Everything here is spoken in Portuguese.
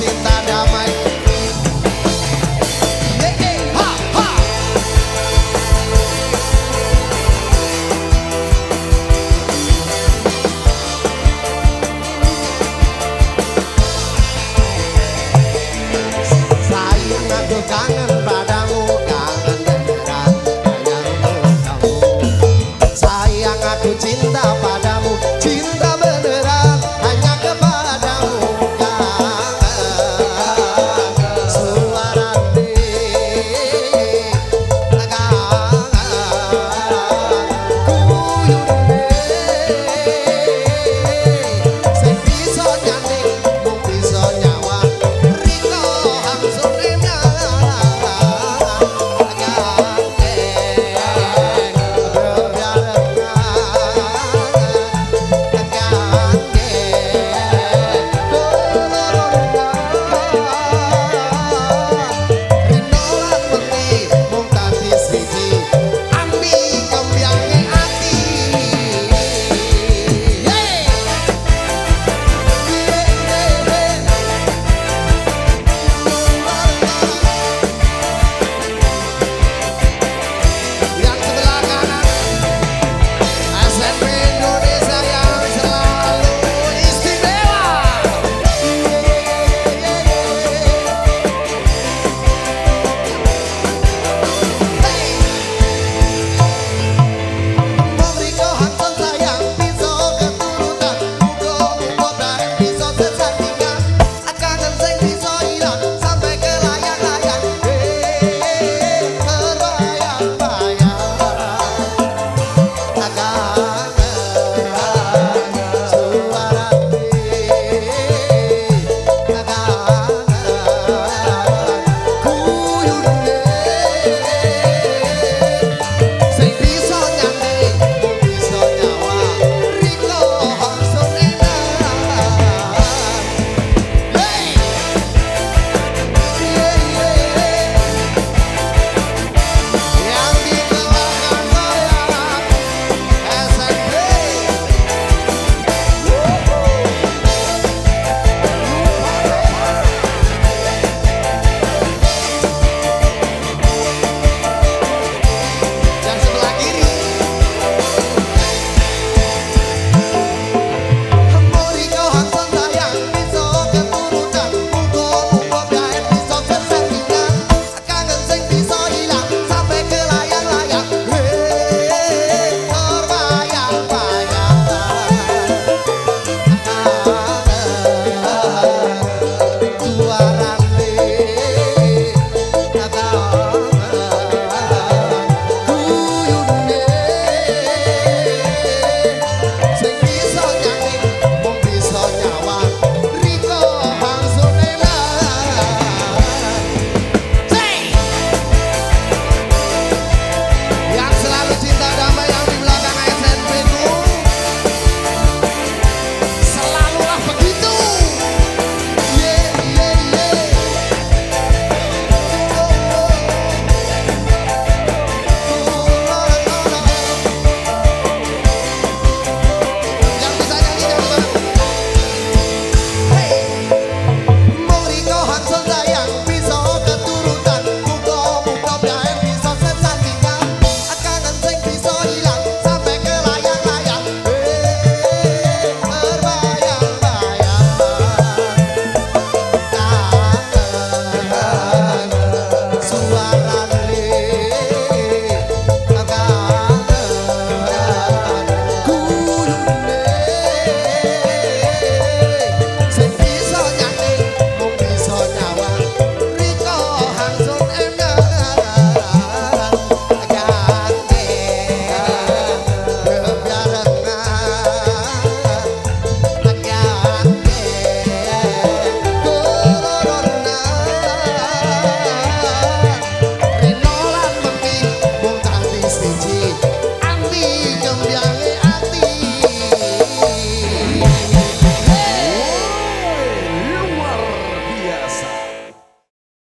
visitar tá minha mãe.